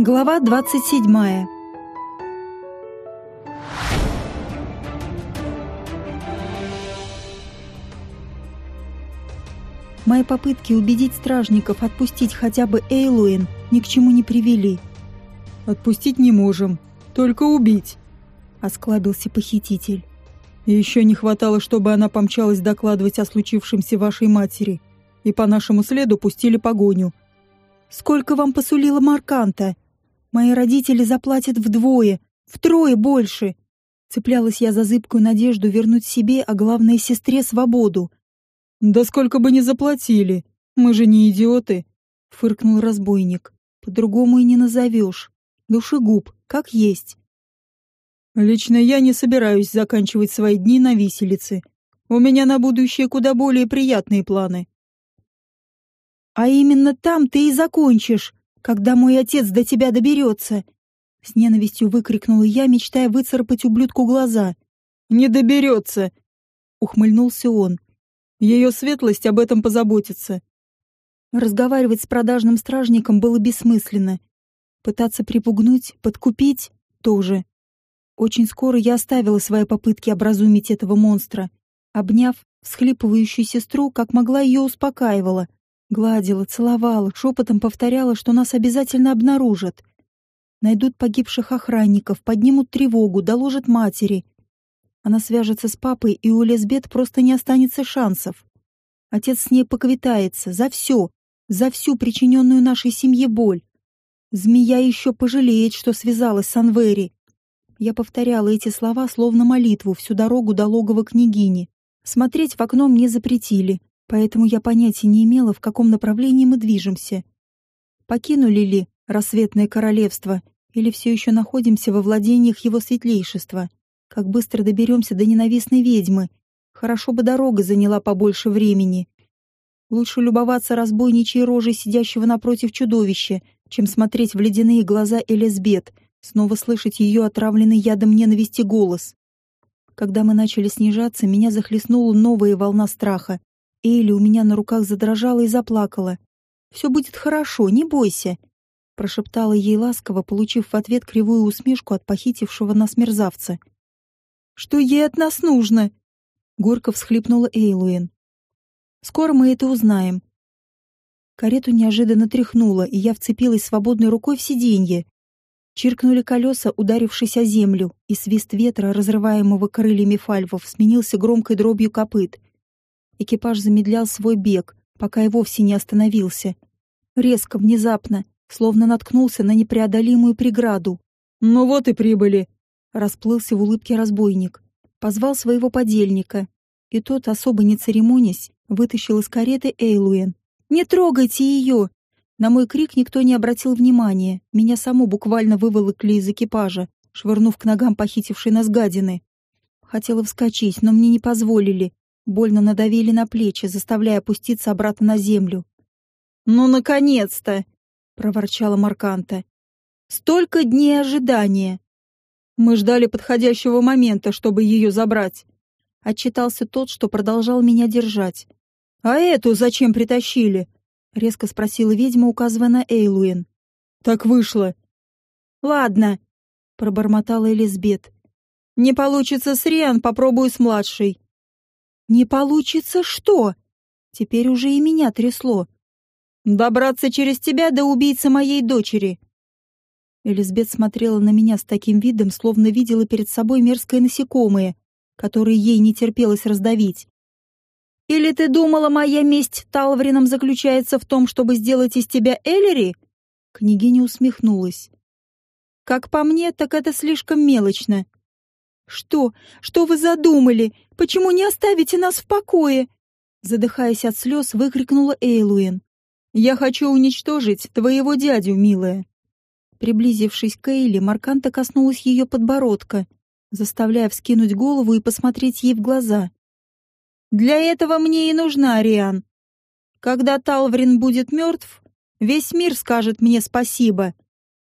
Глава 27. Мои попытки убедить стражников отпустить хотя бы Эйлуэн ни к чему не привели. «Отпустить не можем, только убить», — осклабился похититель. «И еще не хватало, чтобы она помчалась докладывать о случившемся вашей матери, и по нашему следу пустили погоню». «Сколько вам посулила Марканта? Мои родители заплатят вдвое, втрое больше!» Цеплялась я за зыбкую надежду вернуть себе, а главное, сестре, свободу. «Да сколько бы ни заплатили, мы же не идиоты», — фыркнул разбойник. «По-другому и не назовешь. Душегуб, как есть». «Лично я не собираюсь заканчивать свои дни на виселице. У меня на будущее куда более приятные планы». «А именно там ты и закончишь, когда мой отец до тебя доберется!» С ненавистью выкрикнула я, мечтая выцарапать ублюдку глаза. «Не доберется!» — ухмыльнулся он. Ее светлость об этом позаботится. Разговаривать с продажным стражником было бессмысленно. Пытаться припугнуть, подкупить — тоже. Очень скоро я оставила свои попытки образумить этого монстра. Обняв всхлипывающую сестру, как могла ее успокаивала. Гладила, целовала, шепотом повторяла, что нас обязательно обнаружат. Найдут погибших охранников, поднимут тревогу, доложат матери — она свяжется с папой, и у Лесбет просто не останется шансов. Отец с ней поквитается за все, за всю причиненную нашей семье боль. Змея еще пожалеет, что связалась с Анвери. Я повторяла эти слова словно молитву всю дорогу до логова княгини. Смотреть в окно мне запретили, поэтому я понятия не имела, в каком направлении мы движемся. Покинули ли рассветное королевство или все еще находимся во владениях его светлейшества? Как быстро доберемся до ненавистной ведьмы. Хорошо бы дорога заняла побольше времени. Лучше любоваться разбойничьей рожей сидящего напротив чудовища, чем смотреть в ледяные глаза Элизбет, снова слышать ее отравленный ядом ненависти голос. Когда мы начали снижаться, меня захлестнула новая волна страха. Эйли у меня на руках задрожала и заплакала. «Все будет хорошо, не бойся», — прошептала ей ласково, получив в ответ кривую усмешку от похитившего нас мерзавца. Что ей от нас нужно?» Горько всхлипнула Эйлуэн. «Скоро мы это узнаем». Карету неожиданно тряхнуло, и я вцепилась свободной рукой в сиденье. Чиркнули колеса, ударившись о землю, и свист ветра, разрываемого крыльями фальвов, сменился громкой дробью копыт. Экипаж замедлял свой бег, пока и вовсе не остановился. Резко, внезапно, словно наткнулся на непреодолимую преграду. «Ну вот и прибыли», Расплылся в улыбке разбойник. Позвал своего подельника. И тот, особо не церемонясь, вытащил из кареты Эйлуэн. «Не трогайте ее!» На мой крик никто не обратил внимания. Меня саму буквально выволокли из экипажа, швырнув к ногам похитившей нас гадины. Хотела вскочить, но мне не позволили. Больно надавили на плечи, заставляя опуститься обратно на землю. «Ну, наконец-то!» — проворчала Марканта. «Столько дней ожидания! Мы ждали подходящего момента, чтобы ее забрать. Отчитался тот, что продолжал меня держать. «А эту зачем притащили?» — резко спросила ведьма, указывая на Эйлуин. «Так вышло». «Ладно», — пробормотала Элизбет. «Не получится с Риан, попробую с младшей». «Не получится что?» Теперь уже и меня трясло. «Добраться через тебя до убийцы моей дочери», Элизабет смотрела на меня с таким видом, словно видела перед собой мерзкое насекомое, которое ей не терпелось раздавить. «Или ты думала, моя месть Талврином заключается в том, чтобы сделать из тебя Эллери?» Княгиня усмехнулась. «Как по мне, так это слишком мелочно». «Что? Что вы задумали? Почему не оставите нас в покое?» Задыхаясь от слез, выкрикнула Эйлуин. «Я хочу уничтожить твоего дядю, милая», Приблизившись к Эйли, Марканта коснулась ее подбородка, заставляя вскинуть голову и посмотреть ей в глаза. «Для этого мне и нужна Ариан. Когда Талврин будет мертв, весь мир скажет мне спасибо.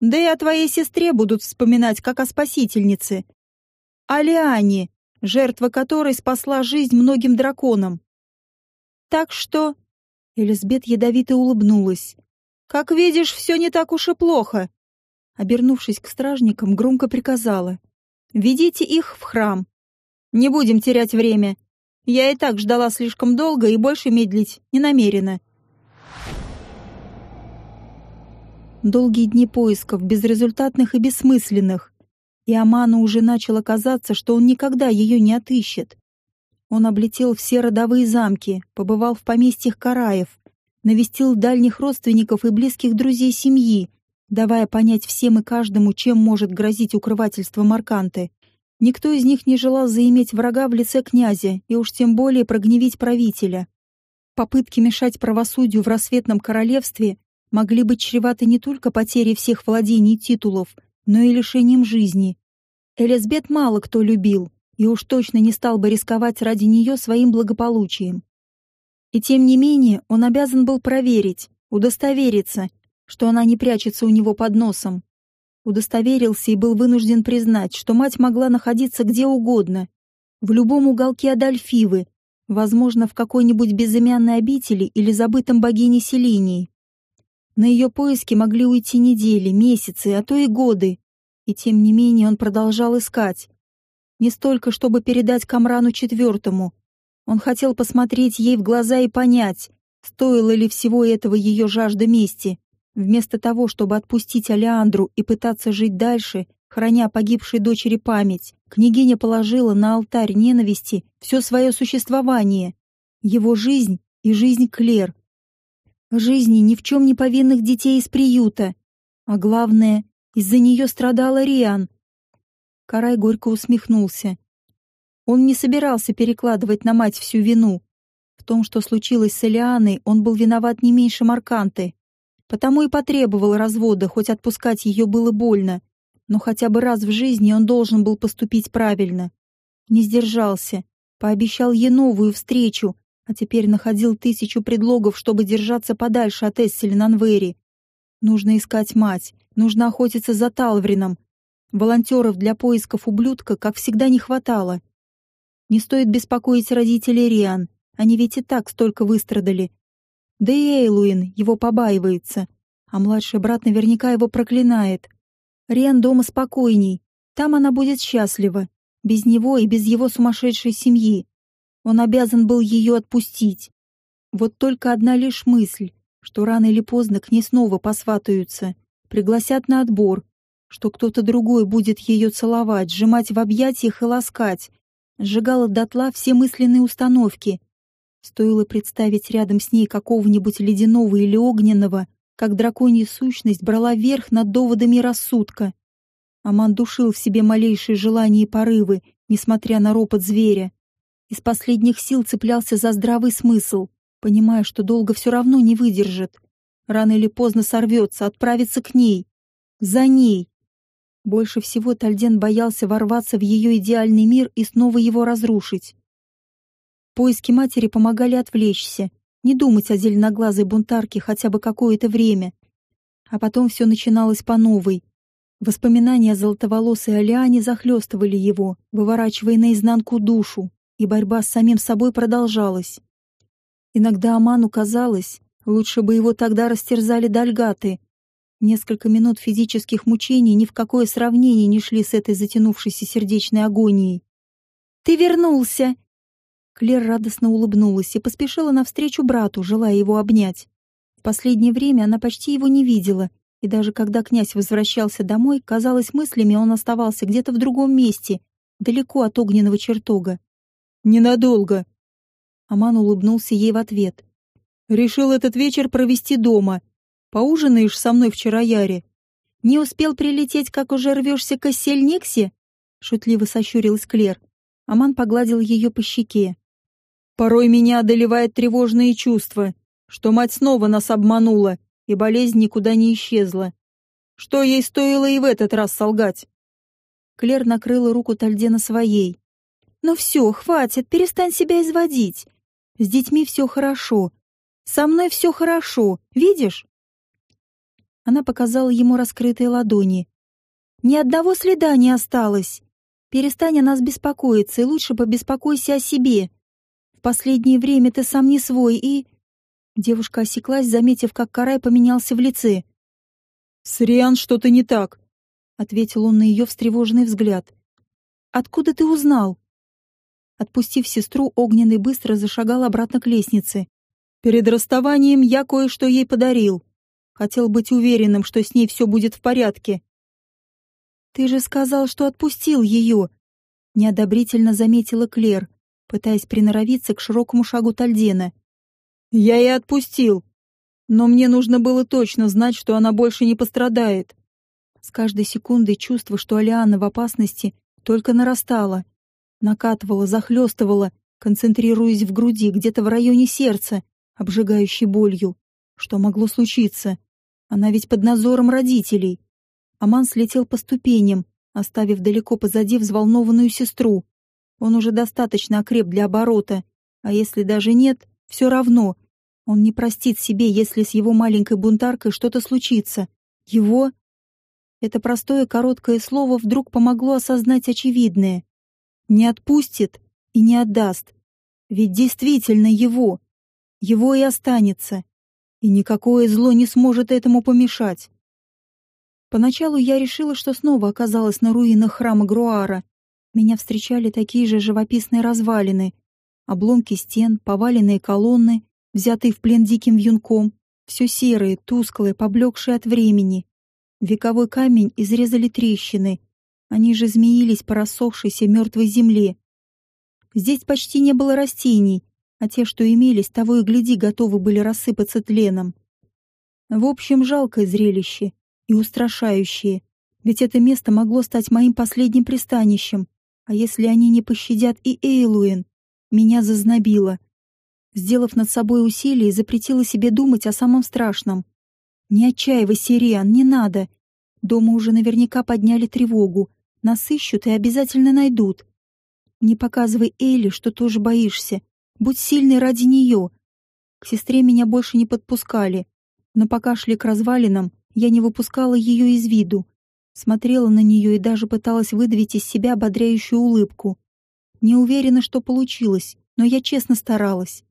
Да и о твоей сестре будут вспоминать, как о спасительнице. О жертва которой спасла жизнь многим драконам. Так что...» Элизабет ядовито улыбнулась. «Как видишь, все не так уж и плохо. Обернувшись к стражникам, громко приказала. «Ведите их в храм. Не будем терять время. Я и так ждала слишком долго и больше медлить не намерена». Долгие дни поисков, безрезультатных и бессмысленных. И Аману уже начало казаться, что он никогда ее не отыщет. Он облетел все родовые замки, побывал в поместьях Караев, навестил дальних родственников и близких друзей семьи, давая понять всем и каждому, чем может грозить укрывательство Марканты. Никто из них не желал заиметь врага в лице князя и уж тем более прогневить правителя. Попытки мешать правосудию в рассветном королевстве могли быть чреваты не только потерей всех владений и титулов, но и лишением жизни. Элизабет мало кто любил, и уж точно не стал бы рисковать ради нее своим благополучием. И тем не менее он обязан был проверить, удостовериться, что она не прячется у него под носом. Удостоверился и был вынужден признать, что мать могла находиться где угодно, в любом уголке Адольфивы, возможно, в какой-нибудь безымянной обители или забытом богине Селинии. На ее поиски могли уйти недели, месяцы, а то и годы. И тем не менее он продолжал искать, не столько, чтобы передать Камрану четвертому. Он хотел посмотреть ей в глаза и понять, стоило ли всего этого ее жажда мести. Вместо того, чтобы отпустить Алеандру и пытаться жить дальше, храня погибшей дочери память, княгиня положила на алтарь ненависти все свое существование, его жизнь и жизнь Клер. Жизни ни в чем не повинных детей из приюта. А главное, из-за нее страдала Риан, Карай горько усмехнулся. Он не собирался перекладывать на мать всю вину. В том, что случилось с Элианой, он был виноват не меньше Марканты. Потому и потребовал развода, хоть отпускать ее было больно. Но хотя бы раз в жизни он должен был поступить правильно. Не сдержался, пообещал ей новую встречу, а теперь находил тысячу предлогов, чтобы держаться подальше от Эссель Нанвери. Нужно искать мать, нужно охотиться за Талврином, Волонтеров для поисков ублюдка, как всегда, не хватало. Не стоит беспокоить родителей Риан, они ведь и так столько выстрадали. Да и Эйлуин его побаивается, а младший брат наверняка его проклинает. Риан дома спокойней, там она будет счастлива, без него и без его сумасшедшей семьи. Он обязан был ее отпустить. Вот только одна лишь мысль, что рано или поздно к ней снова посватаются, пригласят на отбор, что кто-то другой будет ее целовать, сжимать в объятиях и ласкать. Сжигала дотла все мысленные установки. Стоило представить рядом с ней какого-нибудь ледяного или огненного, как драконья сущность брала верх над доводами рассудка. Аман душил в себе малейшие желания и порывы, несмотря на ропот зверя. Из последних сил цеплялся за здравый смысл, понимая, что долго все равно не выдержит. Рано или поздно сорвется, отправится к ней. За ней. Больше всего Тальден боялся ворваться в ее идеальный мир и снова его разрушить. Поиски матери помогали отвлечься, не думать о зеленоглазой бунтарке хотя бы какое-то время. А потом все начиналось по новой. Воспоминания о золотоволосой Алиане захлестывали его, выворачивая наизнанку душу, и борьба с самим собой продолжалась. Иногда Аману казалось, лучше бы его тогда растерзали дальгаты, Несколько минут физических мучений ни в какое сравнение не шли с этой затянувшейся сердечной агонией. «Ты вернулся!» Клер радостно улыбнулась и поспешила навстречу брату, желая его обнять. В последнее время она почти его не видела, и даже когда князь возвращался домой, казалось, мыслями он оставался где-то в другом месте, далеко от огненного чертога. «Ненадолго!» Аман улыбнулся ей в ответ. «Решил этот вечер провести дома. Поужинаешь со мной вчера, Яре?» «Не успел прилететь, как уже рвешься к Ассельниксе?» Шутливо сощурилась Клер. Аман погладил ее по щеке. «Порой меня одолевает тревожные чувства, что мать снова нас обманула, и болезнь никуда не исчезла. Что ей стоило и в этот раз солгать?» Клер накрыла руку Тальдена своей. «Ну все, хватит, перестань себя изводить. С детьми все хорошо. Со мной все хорошо, видишь?» Она показала ему раскрытые ладони. «Ни одного следа не осталось. Перестань о нас беспокоиться, и лучше побеспокойся о себе. В последнее время ты сам не свой, и...» Девушка осеклась, заметив, как Карай поменялся в лице. «С Риан что-то не так. ответил он на ее встревоженный взгляд. Откуда ты узнал? Отпустив сестру, Огненный быстро зашагал обратно к лестнице. Перед расставанием я кое-что ей подарил. Хотел быть уверенным, что с ней все будет в порядке. Ты же сказал, что отпустил ее, неодобрительно заметила Клер, пытаясь приноровиться к широкому шагу Тальдена. Я и отпустил, но мне нужно было точно знать, что она больше не пострадает. С каждой секундой чувство, что Алиана в опасности, только нарастало. Накатывало, захлестывало, концентрируясь в груди, где-то в районе сердца, обжигающей болью. Что могло случиться? Она ведь под надзором родителей. Аман слетел по ступеням, оставив далеко позади взволнованную сестру. Он уже достаточно окреп для оборота, а если даже нет, все равно. Он не простит себе, если с его маленькой бунтаркой что-то случится. Его... Это простое короткое слово вдруг помогло осознать очевидное. Не отпустит и не отдаст. Ведь действительно его. Его и останется. И никакое зло не сможет этому помешать. Поначалу я решила, что снова оказалась на руинах храма Груара. Меня встречали такие же живописные развалины. Обломки стен, поваленные колонны, взятые в плен диким вьюнком. Все серые, тусклые, поблекшие от времени. Вековой камень изрезали трещины. Они же змеились по рассохшейся мертвой земле. Здесь почти не было растений, а те, что имелись, того и гляди, готовы были рассыпаться тленом. В общем, жалкое зрелище и устрашающие, ведь это место могло стать моим последним пристанищем, а если они не пощадят и Эйлуэн, меня зазнобило. Сделав над собой усилие, запретила себе думать о самом страшном. Не отчаивайся, Риан, не надо. Дома уже наверняка подняли тревогу. Нас ищут и обязательно найдут. Не показывай Эйли, что тоже боишься. Будь сильной ради нее. К сестре меня больше не подпускали, но пока шли к развалинам, я не выпускала ее из виду, смотрела на нее и даже пыталась выдавить из себя ободряющую улыбку. Не уверена, что получилось, но я честно старалась.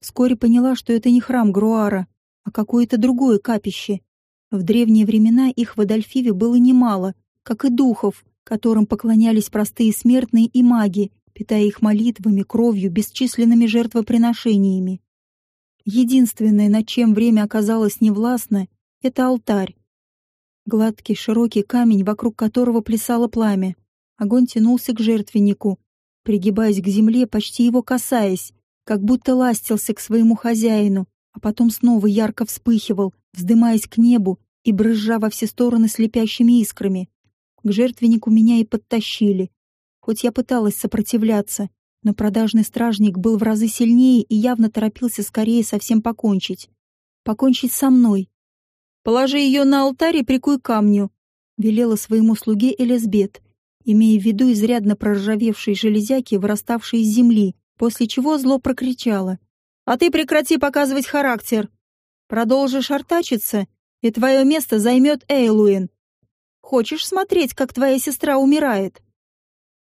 Вскоре поняла, что это не храм Груара, а какое-то другое капище. В древние времена их в Адольфиве было немало, как и духов, которым поклонялись простые смертные и маги, питая их молитвами, кровью, бесчисленными жертвоприношениями. Единственное, над чем время оказалось невластно, это алтарь. Гладкий широкий камень, вокруг которого плясало пламя. Огонь тянулся к жертвеннику, пригибаясь к земле, почти его касаясь, как будто ластился к своему хозяину, а потом снова ярко вспыхивал, вздымаясь к небу и брызжа во все стороны слепящими искрами. К жертвеннику меня и подтащили. Хоть я пыталась сопротивляться, но продажный стражник был в разы сильнее и явно торопился скорее совсем покончить. Покончить со мной, Положи ее на алтарь и прикуй камню», — велела своему слуге Элизбет, имея в виду изрядно проржавевшие железяки, выраставшие из земли, после чего зло прокричало. «А ты прекрати показывать характер. Продолжишь артачиться, и твое место займет Эйлуин. Хочешь смотреть, как твоя сестра умирает?»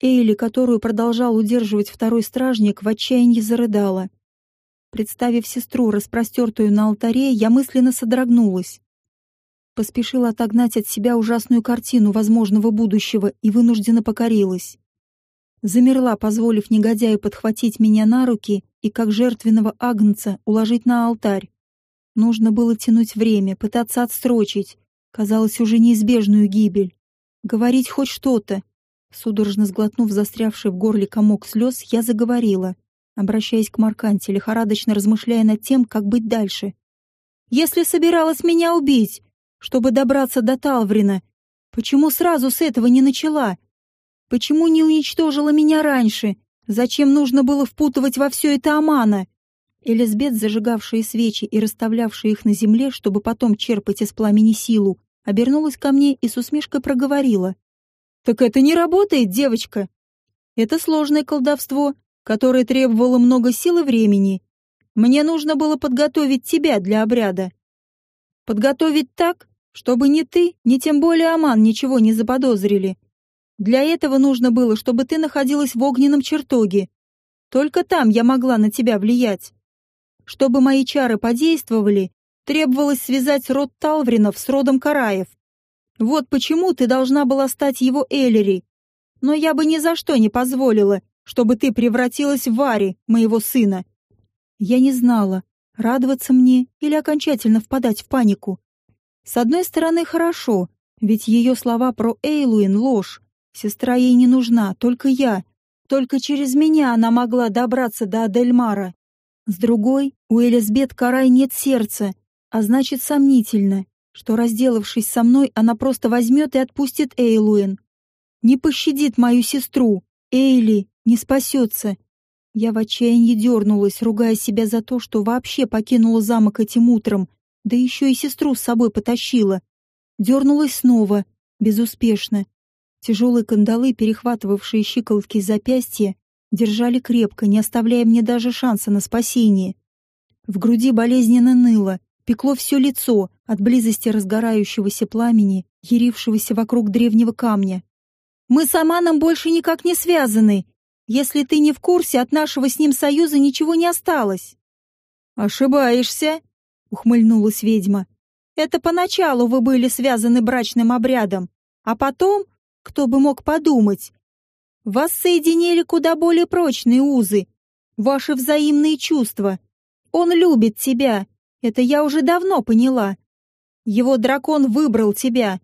Эйли, которую продолжал удерживать второй стражник, в отчаянии зарыдала. Представив сестру, распростертую на алтаре, я мысленно содрогнулась. Поспешила отогнать от себя ужасную картину возможного будущего и вынужденно покорилась. Замерла, позволив негодяю подхватить меня на руки и, как жертвенного агнца, уложить на алтарь. Нужно было тянуть время, пытаться отстрочить. Казалось, уже неизбежную гибель. Говорить хоть что-то. Судорожно сглотнув застрявший в горле комок слез, я заговорила, обращаясь к Марканте, лихорадочно размышляя над тем, как быть дальше. «Если собиралась меня убить, чтобы добраться до Талврина. Почему сразу с этого не начала? Почему не уничтожила меня раньше? Зачем нужно было впутывать во все это Амана? Элизбет, зажигавшая свечи и расставлявшая их на земле, чтобы потом черпать из пламени силу, обернулась ко мне и с усмешкой проговорила. «Так это не работает, девочка. Это сложное колдовство, которое требовало много сил и времени. Мне нужно было подготовить тебя для обряда. Подготовить так, чтобы ни ты, ни тем более Аман ничего не заподозрили. Для этого нужно было, чтобы ты находилась в огненном чертоге. Только там я могла на тебя влиять. Чтобы мои чары подействовали, требовалось связать род Талвринов с родом Караев. Вот почему ты должна была стать его Эллери. Но я бы ни за что не позволила, чтобы ты превратилась в Вари, моего сына. Я не знала, радоваться мне или окончательно впадать в панику. С одной стороны, хорошо, ведь ее слова про Эйлуин — ложь. Сестра ей не нужна, только я. Только через меня она могла добраться до Адельмара. С другой, у Элизбет Карай нет сердца, а значит сомнительно, что, разделавшись со мной, она просто возьмет и отпустит Эйлуин. Не пощадит мою сестру. Эйли не спасется. Я в отчаянии дернулась, ругая себя за то, что вообще покинула замок этим утром, да еще и сестру с собой потащила. Дернулась снова, безуспешно. Тяжелые кандалы, перехватывавшие щиколотки и запястья, держали крепко, не оставляя мне даже шанса на спасение. В груди болезненно ныло, пекло все лицо от близости разгорающегося пламени, ярившегося вокруг древнего камня. «Мы с Аманом больше никак не связаны. Если ты не в курсе, от нашего с ним союза ничего не осталось». «Ошибаешься», — ухмыльнулась ведьма. «Это поначалу вы были связаны брачным обрядом, а потом, кто бы мог подумать, вас соединили куда более прочные узы, ваши взаимные чувства. Он любит тебя, это я уже давно поняла. Его дракон выбрал тебя.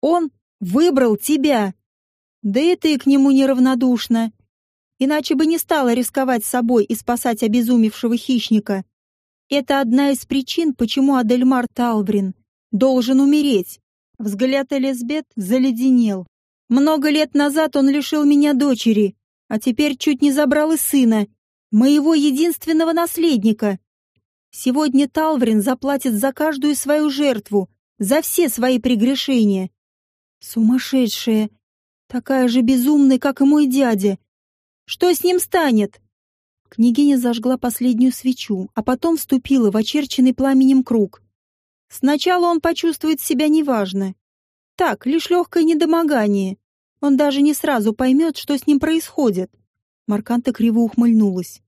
Он выбрал тебя. Да и ты к нему неравнодушна. Иначе бы не стала рисковать собой и спасать обезумевшего хищника. Это одна из причин, почему Адельмар Талврин должен умереть. Взгляд Элизбет заледенел. Много лет назад он лишил меня дочери, а теперь чуть не забрал и сына, моего единственного наследника. Сегодня Талврин заплатит за каждую свою жертву, за все свои прегрешения. Сумасшедшая, такая же безумная, как и мой дядя. Что с ним станет? Княгиня зажгла последнюю свечу, а потом вступила в очерченный пламенем круг. Сначала он почувствует себя неважно. Так, лишь легкое недомогание. Он даже не сразу поймет, что с ним происходит. Марканта криво ухмыльнулась.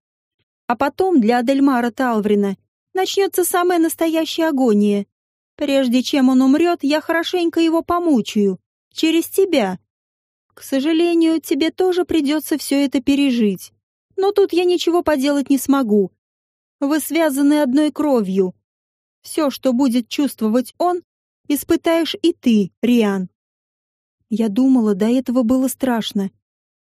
А потом для Адельмара Талврина начнется самая настоящая агония. Прежде чем он умрет, я хорошенько его помучаю. Через тебя. К сожалению, тебе тоже придется все это пережить. Но тут я ничего поделать не смогу. Вы связаны одной кровью. Все, что будет чувствовать он, испытаешь и ты, Риан. Я думала, до этого было страшно.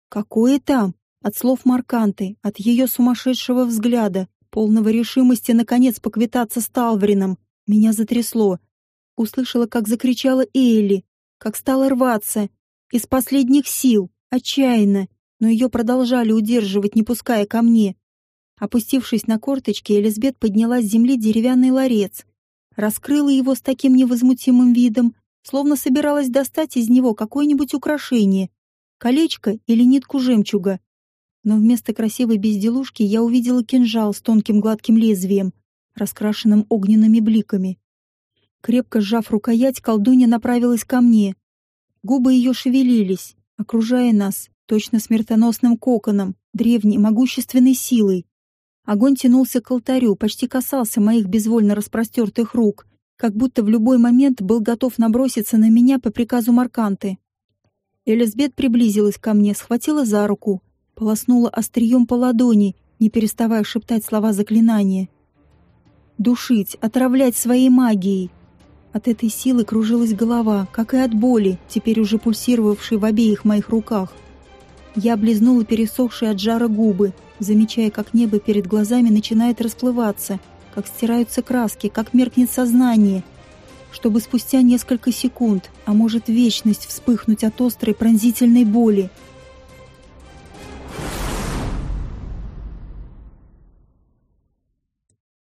Какое там? От слов Марканты, от ее сумасшедшего взгляда, полного решимости наконец поквитаться с Талврином, меня затрясло. Услышала, как закричала Элли, как стала рваться, из последних сил, отчаянно, но ее продолжали удерживать, не пуская ко мне. Опустившись на корточки, Элизабет подняла с земли деревянный ларец, раскрыла его с таким невозмутимым видом, словно собиралась достать из него какое-нибудь украшение, колечко или нитку жемчуга. Но вместо красивой безделушки я увидела кинжал с тонким гладким лезвием, раскрашенным огненными бликами. Крепко сжав рукоять, колдунья направилась ко мне. Губы ее шевелились, окружая нас, точно смертоносным коконом, древней, могущественной силой. Огонь тянулся к алтарю, почти касался моих безвольно распростертых рук, как будто в любой момент был готов наброситься на меня по приказу Марканты. Элизбет приблизилась ко мне, схватила за руку, полоснула острием по ладони, не переставая шептать слова заклинания. «Душить, отравлять своей магией!» От этой силы кружилась голова, как и от боли, теперь уже пульсировавшей в обеих моих руках. Я облизнула пересохшие от жара губы, замечая, как небо перед глазами начинает расплываться — как стираются краски, как меркнет сознание, чтобы спустя несколько секунд, а может вечность, вспыхнуть от острой пронзительной боли —